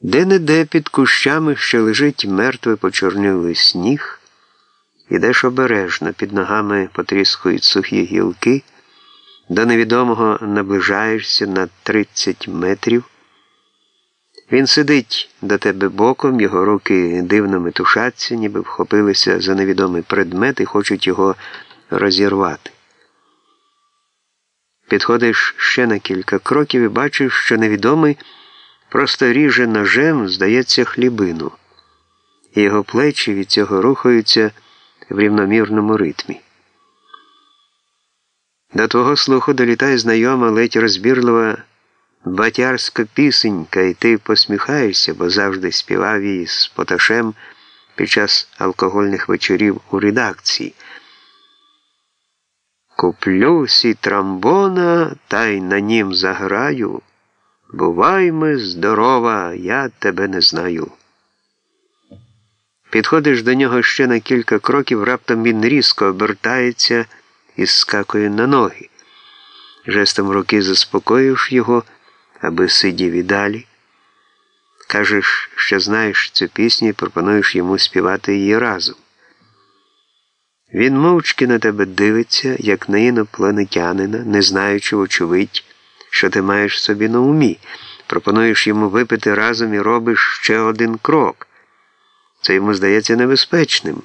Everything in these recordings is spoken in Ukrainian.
Де-не-де під кущами ще лежить мертвий почорнілий сніг, ідеш обережно, під ногами потріскують сухі гілки, до невідомого наближаєшся на 30 метрів. Він сидить до тебе боком, його руки дивно метушаться, ніби вхопилися за невідомий предмет і хочуть його розірвати. Підходиш ще на кілька кроків і бачиш, що невідомий просто ріже ножем, здається, хлібину, і його плечі від цього рухаються в рівномірному ритмі. До твого слуху долітає знайома ледь розбірлива батярська пісенька, і ти посміхаєшся, бо завжди співав її з поташем під час алкогольних вечорів у редакції. Куплю сі трамбона, та й на нім заграю. Бувай ми здорова, я тебе не знаю. Підходиш до нього ще на кілька кроків, раптом він різко обертається і скакує на ноги. Жестом руки заспокоїш його, аби сидів і далі. Кажеш, що знаєш цю пісню і пропонуєш йому співати її разом. Він мовчки на тебе дивиться, як на інопланетянина, не знаючи, очевидь, що ти маєш собі на умі. Пропонуєш йому випити разом і робиш ще один крок. Це йому здається небезпечним,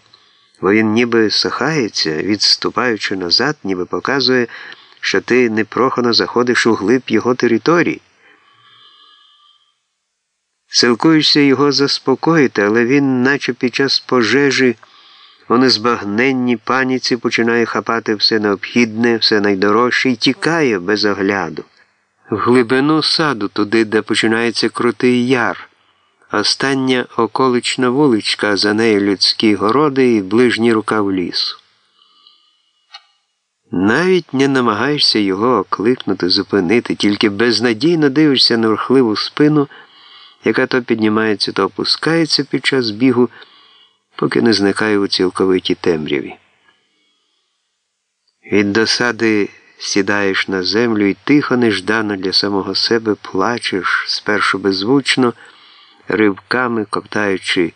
бо він ніби сахається, відступаючи назад, ніби показує, що ти непрохано заходиш у глиб його території. Силкуєшся його заспокоїти, але він, наче під час пожежі, у незбагненній паніці починає хапати все необхідне, все найдорожче і тікає без огляду. В глибину саду, туди, де починається крутий яр, остання околична вуличка, за нею людські городи і ближній рукав лісу. Навіть не намагаєшся його окликнути, зупинити, тільки безнадійно дивишся на рухливу спину, яка то піднімається, то опускається під час бігу, поки не зникає у цілковитій темряві. Від досади сідаєш на землю і тихо, неждано для самого себе плачеш, спершу беззвучно, ривками коптаючи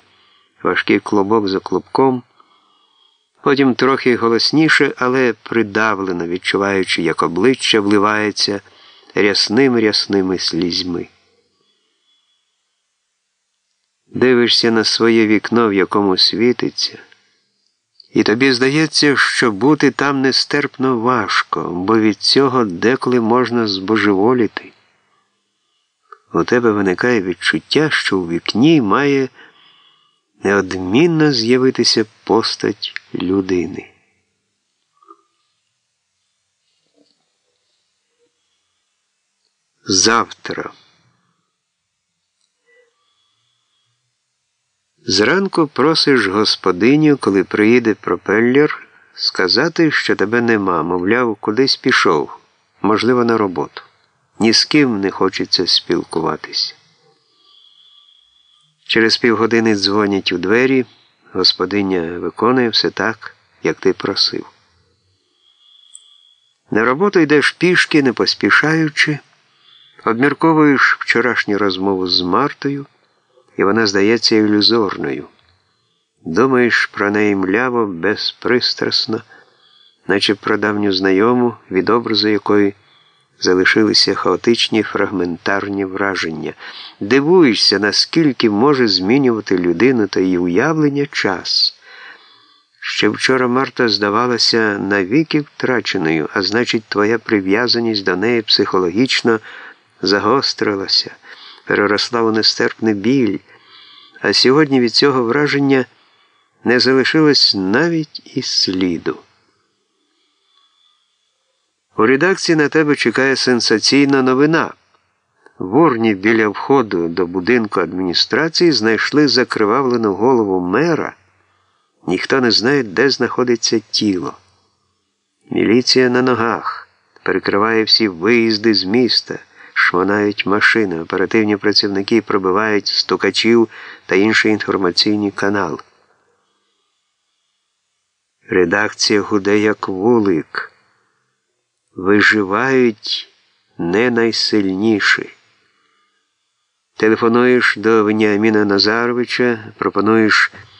важкий клубок за клубком, потім трохи голосніше, але придавлено, відчуваючи, як обличчя вливається рясними рясними слізьми. Дивишся на своє вікно, в якому світиться. І тобі здається, що бути там нестерпно важко, бо від цього деколи можна збожеволіти. У тебе виникає відчуття, що у вікні має неодмінно з'явитися постать людини. Завтра. Зранку просиш господиню, коли приїде пропеллер, сказати, що тебе нема, мовляв, кудись пішов, можливо, на роботу. Ні з ким не хочеться спілкуватися. Через півгодини дзвонять у двері, господиня виконує все так, як ти просив. На роботу йдеш пішки, не поспішаючи, обмірковуєш вчорашню розмову з Мартою і вона здається ілюзорною. Думаєш про неї мляво, безпристрасно, наче про давню знайому, від образу якої залишилися хаотичні фрагментарні враження. Дивуєшся, наскільки може змінювати людину та її уявлення час. Ще вчора Марта здавалася навіки втраченою, а значить, твоя прив'язаність до неї психологічно загострилася переросла у нестерпний біль, а сьогодні від цього враження не залишилось навіть і сліду. У редакції на тебе чекає сенсаційна новина. В урні біля входу до будинку адміністрації знайшли закривавлену голову мера. Ніхто не знає, де знаходиться тіло. Міліція на ногах перекриває всі виїзди з міста шмонають машини, оперативні працівники пробивають стукачів та інші інформаційні канали. Редакція гуде як вулик. Виживають не найсильніші. Телефонуєш до Веніаміна Назаровича, пропонуєш